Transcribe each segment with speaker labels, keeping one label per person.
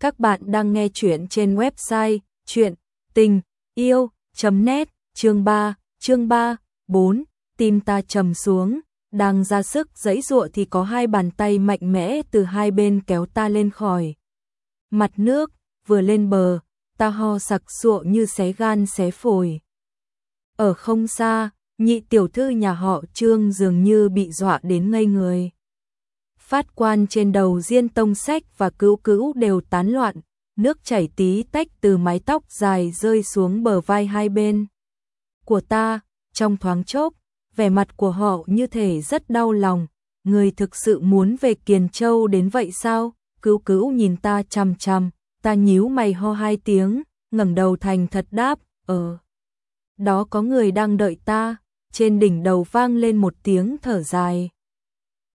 Speaker 1: Các bạn đang nghe chuyện trên website chuyện tình yêu.net chương 3, chương 3, 4, tim ta trầm xuống, đang ra sức giãy giụa thì có hai bàn tay mạnh mẽ từ hai bên kéo ta lên khỏi. Mặt nước, vừa lên bờ, ta ho sặc sụa như xé gan xé phổi. Ở không xa, nhị tiểu thư nhà họ Trương dường như bị dọa đến ngây người. Phát quan trên đầu Diên Tông Sách và Cữu Cữu đều tán loạn, nước chảy tí tách từ mái tóc dài rơi xuống bờ vai hai bên. Của ta, trong thoáng chốc, vẻ mặt của họ như thể rất đau lòng, người thực sự muốn về Kiền Châu đến vậy sao? Cữu Cữu nhìn ta chằm chằm, ta nhíu mày ho hai tiếng, ngẩng đầu thành thật đáp, "Ờ." Đó có người đang đợi ta, trên đỉnh đầu vang lên một tiếng thở dài.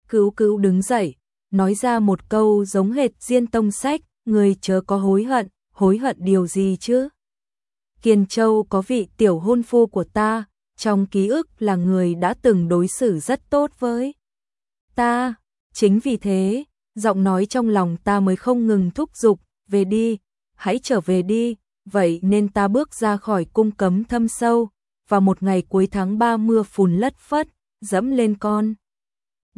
Speaker 1: Cứu cứu đứng dậy, nói ra một câu giống hệt Diên Tông Sách, người chớ có hối hận, hối hận điều gì chứ? kiên Châu có vị tiểu hôn phu của ta, trong ký ức là người đã từng đối xử rất tốt với ta, chính vì thế, giọng nói trong lòng ta mới không ngừng thúc giục, về đi, hãy trở về đi, vậy nên ta bước ra khỏi cung cấm thâm sâu, và một ngày cuối tháng 3 mưa phùn lất phất, dẫm lên con.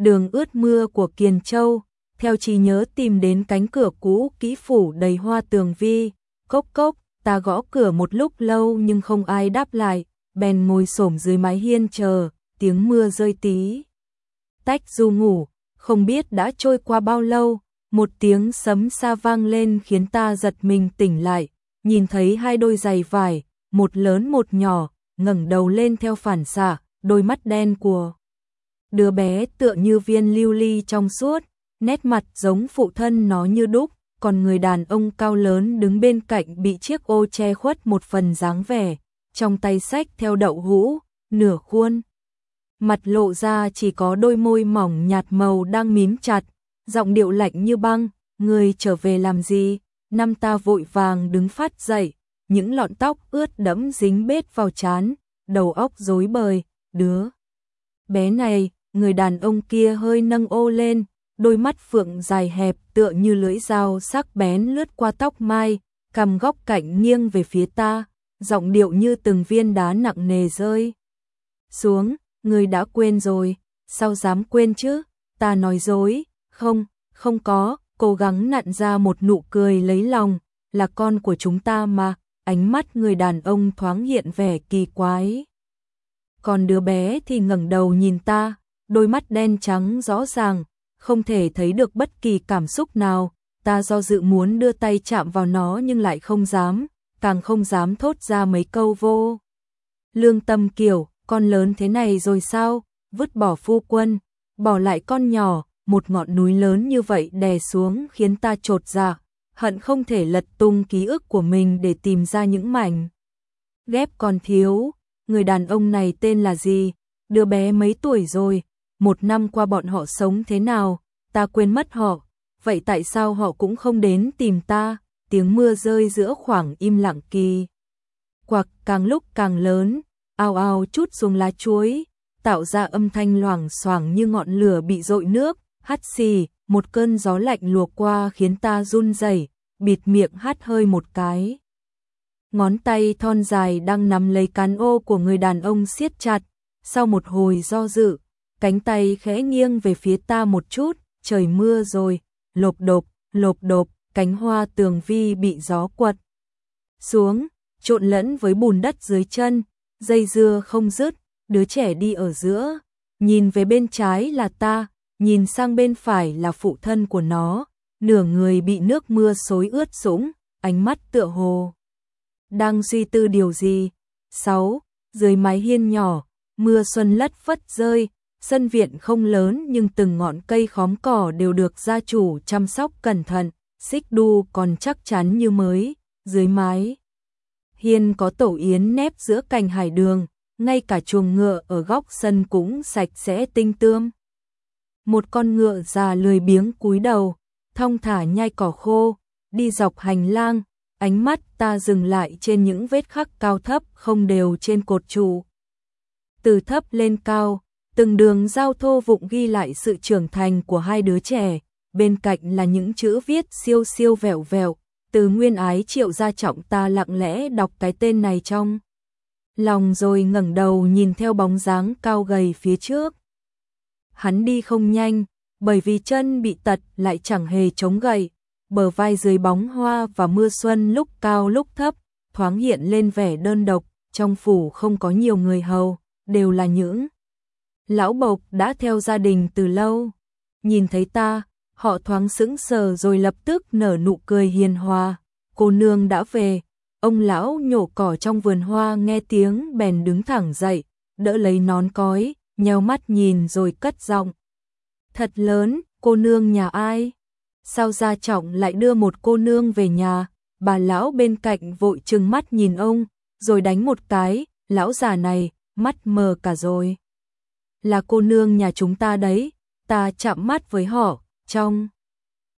Speaker 1: Đường ướt mưa của Kiền Châu, theo trí nhớ tìm đến cánh cửa cũ kỹ phủ đầy hoa tường vi, cốc cốc, ta gõ cửa một lúc lâu nhưng không ai đáp lại, bèn ngồi xổm dưới mái hiên chờ, tiếng mưa rơi tí. Tách du ngủ, không biết đã trôi qua bao lâu, một tiếng sấm xa vang lên khiến ta giật mình tỉnh lại, nhìn thấy hai đôi giày vải, một lớn một nhỏ, ngẩng đầu lên theo phản xạ, đôi mắt đen của đứa bé tựa như viên lưu ly trong suốt, nét mặt giống phụ thân nó như đúc, còn người đàn ông cao lớn đứng bên cạnh bị chiếc ô che khuất một phần dáng vẻ, trong tay sách theo đậu hũ, nửa khuôn. Mặt lộ ra chỉ có đôi môi mỏng nhạt màu đang mím chặt, giọng điệu lạnh như băng, người trở về làm gì? Năm ta vội vàng đứng phát dậy, những lọn tóc ướt đẫm dính bết vào chán, đầu óc rối bời, đứa. Bé này, người đàn ông kia hơi nâng ô lên, đôi mắt phượng dài hẹp tựa như lưỡi dao sắc bén lướt qua tóc mai, cầm góc cạnh nghiêng về phía ta, giọng điệu như từng viên đá nặng nề rơi. Xuống, người đã quên rồi, sao dám quên chứ, ta nói dối, không, không có, cố gắng nặn ra một nụ cười lấy lòng, là con của chúng ta mà, ánh mắt người đàn ông thoáng hiện vẻ kỳ quái. Còn đứa bé thì ngẩng đầu nhìn ta, đôi mắt đen trắng rõ ràng, không thể thấy được bất kỳ cảm xúc nào, ta do dự muốn đưa tay chạm vào nó nhưng lại không dám, càng không dám thốt ra mấy câu vô. Lương tâm kiểu, con lớn thế này rồi sao, vứt bỏ phu quân, bỏ lại con nhỏ, một ngọn núi lớn như vậy đè xuống khiến ta trột dạ, hận không thể lật tung ký ức của mình để tìm ra những mảnh. Ghép còn thiếu, người đàn ông này tên là gì, đứa bé mấy tuổi rồi, một năm qua bọn họ sống thế nào, ta quên mất họ, vậy tại sao họ cũng không đến tìm ta, tiếng mưa rơi giữa khoảng im lặng kỳ. Quặc càng lúc càng lớn, ao ao chút xuống lá chuối, tạo ra âm thanh loảng xoảng như ngọn lửa bị dội nước, hắt xì, một cơn gió lạnh lùa qua khiến ta run rẩy, bịt miệng hắt hơi một cái. Ngón tay thon dài đang nắm lấy cán ô của người đàn ông siết chặt, sau một hồi do dự, cánh tay khẽ nghiêng về phía ta một chút, trời mưa rồi, lộp đột, lộp đột, cánh hoa tường vi bị gió quật xuống, trộn lẫn với bùn đất dưới chân, dây dưa không dứt, đứa trẻ đi ở giữa, nhìn về bên trái là ta, nhìn sang bên phải là phụ thân của nó, nửa người bị nước mưa xối ướt sũng, ánh mắt tựa hồ. Đang suy tư điều gì? 6. Dưới mái hiên nhỏ, mưa xuân lất phất rơi, sân viện không lớn nhưng từng ngọn cây khóm cỏ đều được gia chủ chăm sóc cẩn thận, xích đu còn chắc chắn như mới, dưới mái. Hiên có tổ yến nép giữa cành hải đường, ngay cả chuồng ngựa ở góc sân cũng sạch sẽ tinh tươm một con ngựa già lười biếng cúi đầu, thong thả nhai cỏ khô, đi dọc hành lang, ánh mắt ta dừng lại trên những vết khắc cao thấp không đều trên cột trụ. Từ thấp lên cao, từng đường giao thô vụng ghi lại sự trưởng thành của hai đứa trẻ, bên cạnh là những chữ viết siêu siêu vẹo vẹo, từ nguyên ái triệu gia trọng ta lặng lẽ đọc cái tên này trong. Lòng rồi ngẩng đầu nhìn theo bóng dáng cao gầy phía trước. Hắn đi không nhanh, bởi vì chân bị tật lại chẳng hề chống gậy, bờ vai dưới bóng hoa và mưa xuân lúc cao lúc thấp, thoáng hiện lên vẻ đơn độc, trong phủ không có nhiều người hầu, đều là những lão bộc đã theo gia đình từ lâu. Nhìn thấy ta, họ thoáng sững sờ rồi lập tức nở nụ cười hiền hòa. Cô nương đã về, ông lão nhổ cỏ trong vườn hoa nghe tiếng bèn đứng thẳng dậy, đỡ lấy nón cói, nheo mắt nhìn rồi cất giọng. Thật lớn, cô nương nhà ai? Sao gia trọng lại đưa một cô nương về nhà? Bà lão bên cạnh vội trừng mắt nhìn ông, rồi đánh một cái, lão già này, mắt mờ cả rồi. Là cô nương nhà chúng ta đấy, ta chạm mắt với họ, trong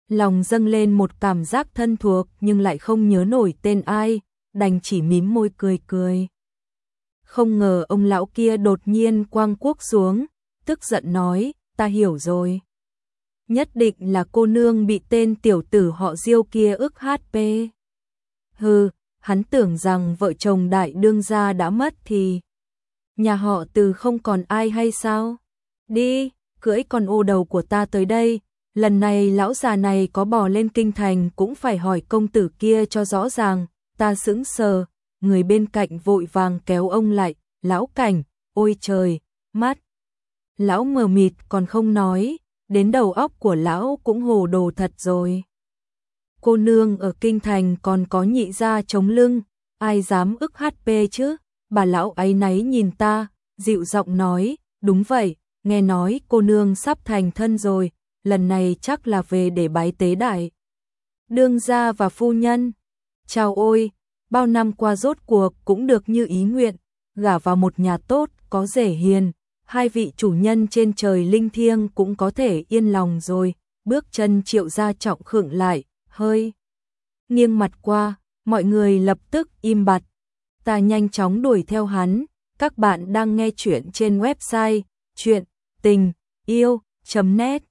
Speaker 1: lòng dâng lên một cảm giác thân thuộc nhưng lại không nhớ nổi tên ai, đành chỉ mím môi cười cười. Không ngờ ông lão kia đột nhiên quang quốc xuống, tức giận nói, ta hiểu rồi. Nhất định là cô nương bị tên tiểu tử họ diêu kia ức HP. Hừ, hắn tưởng rằng vợ chồng đại đương gia đã mất thì nhà họ từ không còn ai hay sao? Đi, cưỡi con ô đầu của ta tới đây, lần này lão già này có bò lên kinh thành cũng phải hỏi công tử kia cho rõ ràng, ta sững sờ, người bên cạnh vội vàng kéo ông lại, lão cảnh, ôi trời, mắt. Lão mờ mịt còn không nói, đến đầu óc của lão cũng hồ đồ thật rồi. Cô nương ở kinh thành còn có nhị gia chống lưng, ai dám ức HP chứ? Bà lão ấy náy nhìn ta, dịu giọng nói, đúng vậy, nghe nói cô nương sắp thành thân rồi, lần này chắc là về để bái tế đại. Đương gia và phu nhân, chào ôi, bao năm qua rốt cuộc cũng được như ý nguyện, gả vào một nhà tốt, có rể hiền, hai vị chủ nhân trên trời linh thiêng cũng có thể yên lòng rồi, bước chân triệu gia trọng khựng lại, hơi nghiêng mặt qua, mọi người lập tức im bặt. Ta nhanh chóng đuổi theo hắn, các bạn đang nghe chuyện trên website chuyện tình yêu.net